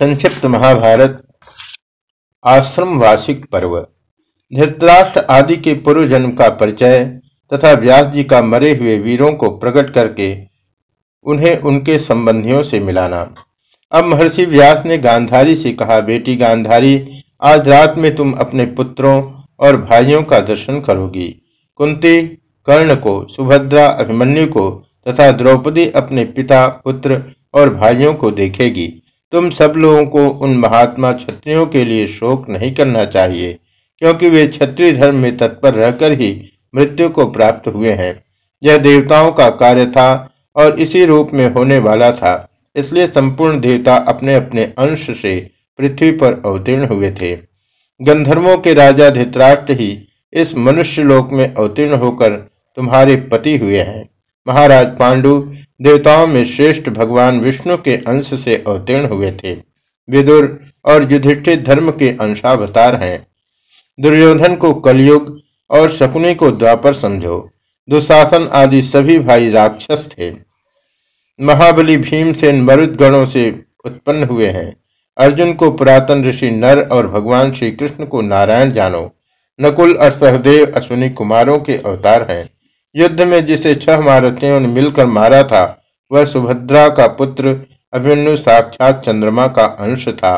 संक्षिप्त महाभारत, आश्रम वार्षिक पर्व। धृतराष्ट्र आदि के पूर्व जन्म का परिचय तथा व्यास जी का मरे हुए वीरों को प्रकट करके उन्हें उनके संबंधियों से मिलाना। अब महर्षि व्यास ने गांधारी से कहा, बेटी गांधारी, आज रात में तुम अपने पुत्रों और भाइयों का दर्शन करोगी। कुंती, कर्ण को, सुभद्रा, अभिमन्यु को तथा द्रौपदी अपने पिता, पुत्र और भाइयों को देखेगी। तुम सब लोगों को उन महात्मा क्षत्रियों के लिए शोक नहीं करना चाहिए, क्योंकि वे क्षत्रिय धर्म में तत्पर रहकर ही मृत्यु को प्राप्त हुए हैं। यह देवताओं का कार्य था और इसी रूप में होने वाला था, इसलिए संपूर्ण देवता अपने अपने अंश से पृथ्वी पर अवतीर्ण हुए थे। गंधर्वों के राजा धित्राष्ट्र ही इस मनुष्य लोक में अवतीर्ण होकर तुम्हारे पति हुए हैं। महाराज पांडु देवताओं में श्रेष्ठ भगवान विष्णु के अंश से अवतीर्ण हुए थे। विदुर और युधिष्ठिर धर्म के अंशावतार हैं। दुर्योधन को कलयुग और शकुनी को द्वापर समझो। दुशासन आदि सभी भाई राक्षस थे। महाबली भीमसेन मरुद गणों से उत्पन्न हुए हैं। अर्जुन को पुरातन ऋषि नर और भगवान श्री कृष्ण को नारायण जानो। नकुल और सहदेव अश्विनी कुमारों के अवतार हैं। युद्ध में जिसे छह महारथियों ने मिलकर मारा था, वह सुभद्रा का पुत्र अभिमन्यु साक्षात चंद्रमा का अंश था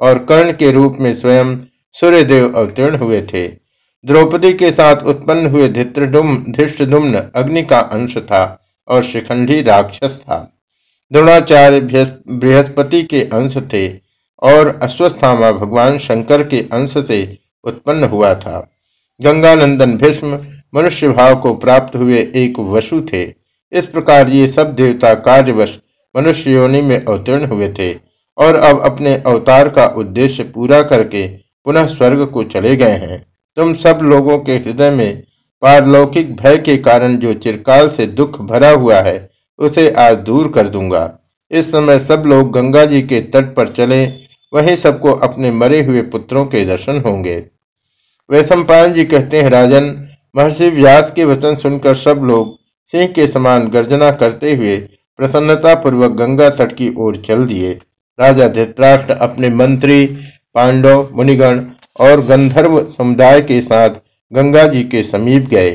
और कर्ण के रूप में स्वयं सूर्यदेव अवतीर्ण हुए थे। द्रौपदी के साथ उत्पन्न हुए धृष्टुम्न अग्नि का अंश था और शिखंडी राक्षस था। द्रोणाचार्य बृहस्पति के अंश थे और अश्वस्थामा भगवान शंकर के अंश से उत्पन्न हुआ था। गंगानंदन भीष्म मनुष्य भाव को प्राप्त हुए एक वसु थे। इस प्रकार ये सब देवता कार्यवश मनुष्य योनि में अवतीर्ण हुए थे और अब अपने अवतार का उद्देश्य पूरा करके पुनः स्वर्ग को चले गए हैं। तुम सब लोगों के हृदय में पारलौकिक भय के कारण जो चिरकाल से दुख भरा हुआ है, उसे आज दूर कर दूँगा। इस समय सब लोग गंगा जी के तट पर चले, वहीं सबको अपने मरे हुए पुत्रों के दर्शन होंगे। वैशंपायन जी कहते हैं, राजन, महर्षि व्यास के वचन सुनकर सब लोग सिंह के समान गर्जना करते हुए प्रसन्नता पूर्वक गंगा तट की ओर चल दिए। राजा धृतराष्ट्र अपने मंत्री, पांडव, मुनिगण और गंधर्व समुदाय के साथ गंगा जी के समीप गए।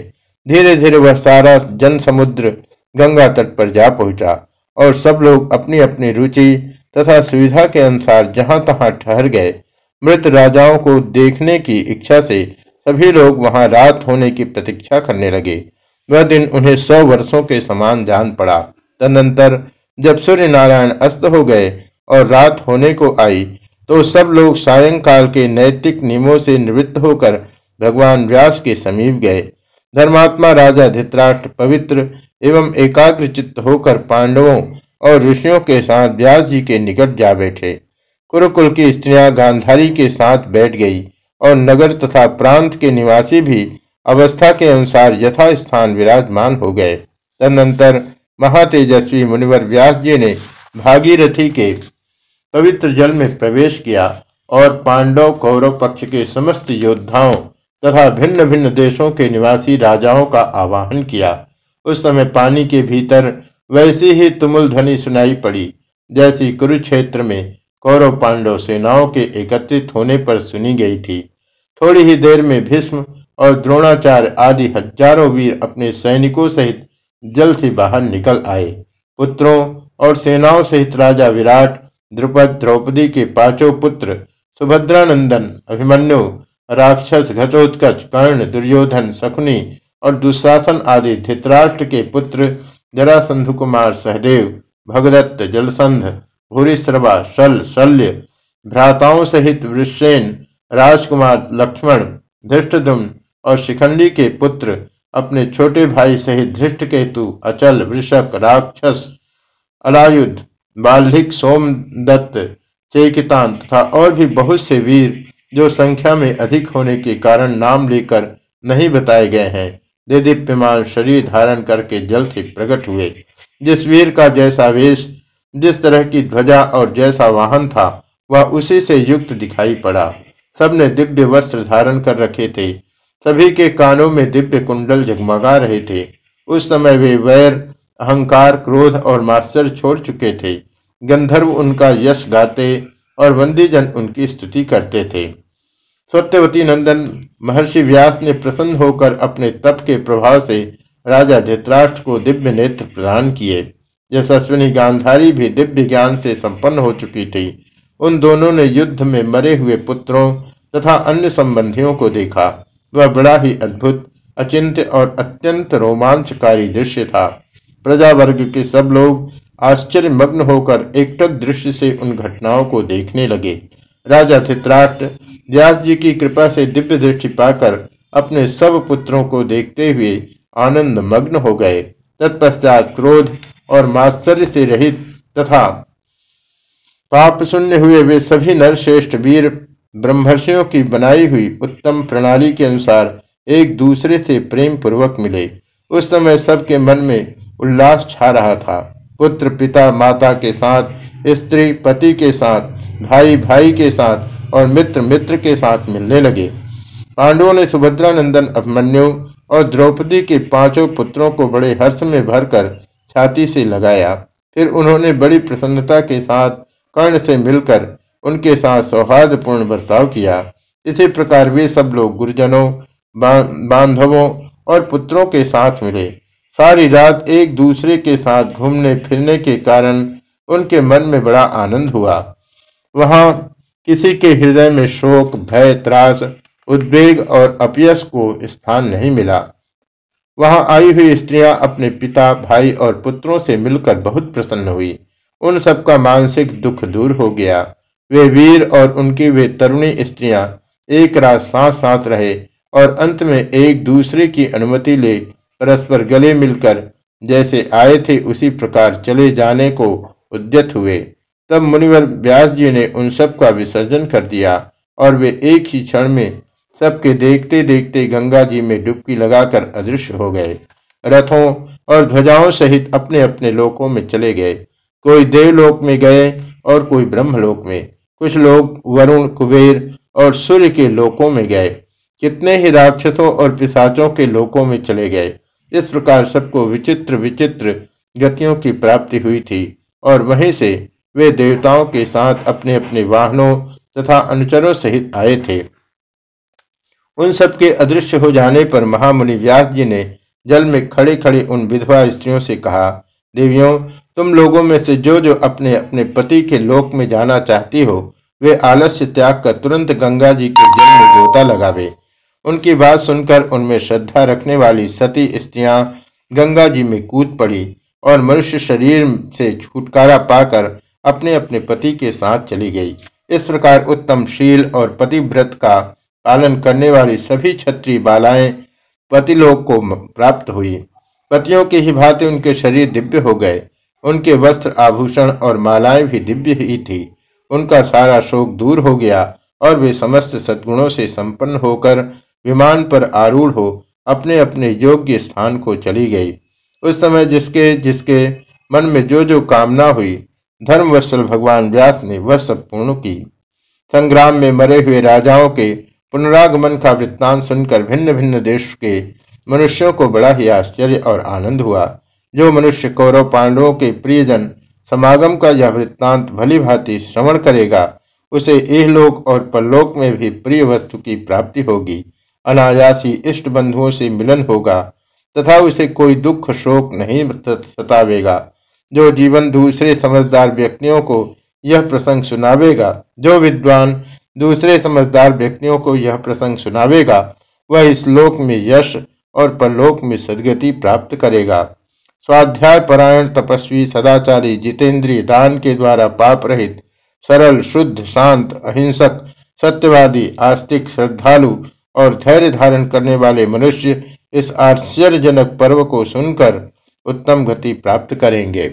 धीरे धीरे वह सारा जन समुद्र गंगा तट पर जा पहुँचा और सब लोग अपनी अपनी रुचि तथा सुविधा के अनुसार जहाँ तहां ठहर गए। मृत राजाओं को देखने की इच्छा से सभी लोग वहाँ रात होने की प्रतीक्षा करने लगे। वह दिन उन्हें सौ वर्षों के समान जान पड़ा। तदनंतर जब सूर्य नारायण अस्त हो गए और रात होने को आई तो सब लोग सायंकाल के नैतिक नियमों से निवृत्त होकर भगवान व्यास के समीप गए। धर्मात्मा राजा धित्राष्ट्र पवित्र एवं एकाग्र चित्त होकर पांडवों और ऋषियों के साथ व्यास जी के निकट जा बैठे। कुरुकुल की स्त्रियाँ गांधारी के साथ बैठ गई और नगर तथा प्रांत के निवासी भी अवस्था के अनुसार यथा स्थान विराजमान हो गए। तदनंतर महातेजस्वी मुनिवर व्यास जी ने भागीरथी के पवित्र जल में प्रवेश किया और पांडव कौरव पक्ष के समस्त योद्धाओं तथा भिन्न भिन्न देशों के निवासी राजाओं का आवाहन किया। उस समय पानी के भीतर वैसी ही तुमुल ध्वनि सुनाई पड़ी, जैसी कुरुक्षेत्र में कौरव पांडव सेनाओं के एकत्रित होने पर सुनी गई थी। थोड़ी ही देर में भीष्म और द्रोणाचार्य आदि हज़ारों वीर अपने सैनिकों सहित जल से बाहर निकल आए। पुत्रों और सेनाओं सहित राजा विराट, द्रुपद, द्रौपदी के पाँचों पुत्र, सुभद्रानंदन, अभिमन्यु, राक्षस घटोत्कच, कर्ण, दुर्योधन, शकुनी और दुशासन आदि धित्राष्ट्र के पुत्र जरासंध कुमार सहदेव, भगदत्त, जलसंध भूरिश्रवा शल, शल्य, भ्राताओं सहित वृषेन, राजकुमार, लक्ष्मण धृष्टुम और शिखंडी के पुत्र, अपने छोटे भाई सहित धृष्ट केतु अचल वृषक राक्षस, अलायुध बाल्धिक सोमदत्त, चेकितान तथा और भी बहुत से वीर, जो संख्या में अधिक होने के कारण नाम लेकर नहीं बताए गए हैं दे दीप्यमान शरीर धारण करके जल से प्रकट हुए। जिस वीर का जैसा वेश जिस तरह की ध्वजा और जैसा वाहन था, वह उसी से युक्त दिखाई पड़ा। सबने दिव्य वस्त्र धारण कर रखे थे। सभी के कानों में दिव्य कुंडल जगमगा रहे थे। उस समय वे वैर, अहंकार, क्रोध और मात्सर छोड़ चुके थे। गंधर्व उनका यश गाते और वंदीजन उनकी स्तुति करते थे। सत्यवती नंदन महर्षि व्यास ने प्रसन्न होकर अपने तप के प्रभाव से राजा धृतराष्ट्र को दिव्य नेत्र प्रदान किए। यशस्विनी गांधारी भी दिव्य ज्ञान से संपन्न हो चुकी थी। उन दोनों ने युद्ध में मरे हुए पुत्रों तथा अन्य संबंधियों को देखा। वह बड़ा ही अद्भुत, अचिंत्य और अत्यंत रोमांचकारी दृश्य था। प्रजा वर्ग के सब लोग आश्चर्य मग्न होकर एकटक दृश्य से उन घटनाओं को देखने लगे। राजा धित्राष्ट्र व्यास जी की कृपा से दिव्य दृष्टि पाकर अपने सब पुत्रों को देखते हुए आनंद मग्न हो गए। तत्पश्चात क्रोध और माश्चर्य से रहित तथा पाप शून्य हुए वे सभी नरश्रेष्ठ वीर ब्रह्मर्षियों की बनाई हुई उत्तम प्रणाली के अनुसार एक दूसरे से प्रेम पूर्वक मिले। उस समय सबके मन में उल्लास छा रहा था। पुत्र, पिता, माता के साथ, स्त्री, पति के साथ, भाई भाई के साथ और मित्र मित्र के साथ मिलने लगे। पांडवों ने सुभद्रा नंदन अभिमन्यु और द्रौपदी के पाँचों पुत्रों को बड़े हर्ष में भरकर छाती से लगाया। फिर उन्होंने बड़ी प्रसन्नता के साथ कर्ण से मिलकर उनके साथ सौहार्दपूर्ण बर्ताव किया। इसी प्रकार वे सब लोग गुरुजनों बांधवों और पुत्रों के साथ मिले। सारी रात एक दूसरे के साथ घूमने फिरने के कारण उनके मन में बड़ा आनंद हुआ। वहाँ किसी के हृदय में शोक, भय, त्रास, उद्वेग और अपयस को स्थान नहीं मिला। वहाँ आई हुई स्त्रियाँ अपने पिता, भाई और पुत्रों से मिलकर बहुत प्रसन्न हुई। उन सबका मानसिक दुख दूर हो गया। वे वीर और उनकी वे तरुणी स्त्रियाँ एक रात साथ साथ रहे और अंत में एक दूसरे की अनुमति ले परस्पर गले मिलकर जैसे आए थे उसी प्रकार चले जाने को उद्यत हुए। तब मुनिवर व्यास जी ने उन सब का विसर्जन कर दिया और वे एक ही क्षण में सबके देखते देखते गंगा जी में डुबकी लगाकर अदृश्य हो गए। रथों और ध्वजाओं सहित अपने अपने लोकों में चले गए। कोई देवलोक में गए और कोई ब्रह्मलोक में। कुछ लोग वरुण, कुबेर और सूर्य के लोकों में गए। कितने ही राक्षसों और पिसाचों के लोकों में चले गए। इस प्रकार सबको विचित्र विचित्र गतियों की प्राप्ति हुई थी और वहीं से वे देवताओं के साथ अपने अपने वाहनों तथा अनुचरों सहित आए थे। उन सब के अदृश्य हो जाने पर महामुनि व्यास जी ने जल में खड़े खड़े उन विधवा स्त्रियों से कहा, देवियों, तुम लोगों में से जो जो अपने अपने पति के लोक में जाना चाहती हो, वे आलस्य त्याग कर तुरंत गंगा जी के जल में गोता लगावे। उनकी बात सुनकर उनमें श्रद्धा रखने वाली सती स्त्रियाँ गंगा जी में कूद पड़ी और मनुष्य शरीर से छुटकारा पाकर अपने अपने पति के साथ चली गई। इस प्रकार उत्तम शील और पतिव्रत का पालन करने वाली सभी छत्री बालाएँ पतिलोक को प्राप्त हुई। पतियों की ही भांति उनके शरीर दिव्य हो गए। उनके वस्त्र, आभूषण और मालाएँ भी दिव्य ही थी। उनका सारा शोक दूर हो गया और वे समस्त सद्गुणों से संपन्न होकर विमान पर आरूढ़ हो अपने अपने योग्य स्थान को चली गई। उस समय जिसके जिसके मन में जो जो कामना हुई धर्मवत्सल भगवान व्यास ने वह सब पूर्ण की। संग्राम में मरे हुए राजाओं के पुनरागमन का वृत्तांत सुनकर भिन्न भिन्न देश के मनुष्यों को बड़ा ही आश्चर्य और आनंद हुआ। जो मनुष्य कौरव पांडवों के प्रियजन, समागम का यह वृत्तांत भली भांति श्रवण करेगा, उसे एहलोक और परलोक में भी प्रिय वस्तु की प्राप्ति होगी। अनायासी इष्ट बंधुओं से मिलन होगा, तथा उसे कोई दुख शोक नहीं सतावेगा। जो जीवन दूसरे समझदार व्यक्तियों को यह प्रसंग सुनावेगा, जो विद्वान दूसरे समझदार व्यक्तियों को यह प्रसंग सुनावेगा। वह इस लोक में यश और परलोक में सदगति प्राप्त करेगा। स्वाध्याय परायण तपस्वी सदाचारी जितेंद्रिय दान के द्वारा पाप रहित, सरल, शुद्ध, शांत, अहिंसक, सत्यवादी, आस्तिक, श्रद्धालु और धैर्य धारण करने वाले मनुष्य इस आश्चर्यजनक पर्व को सुनकर उत्तम गति प्राप्त करेंगे।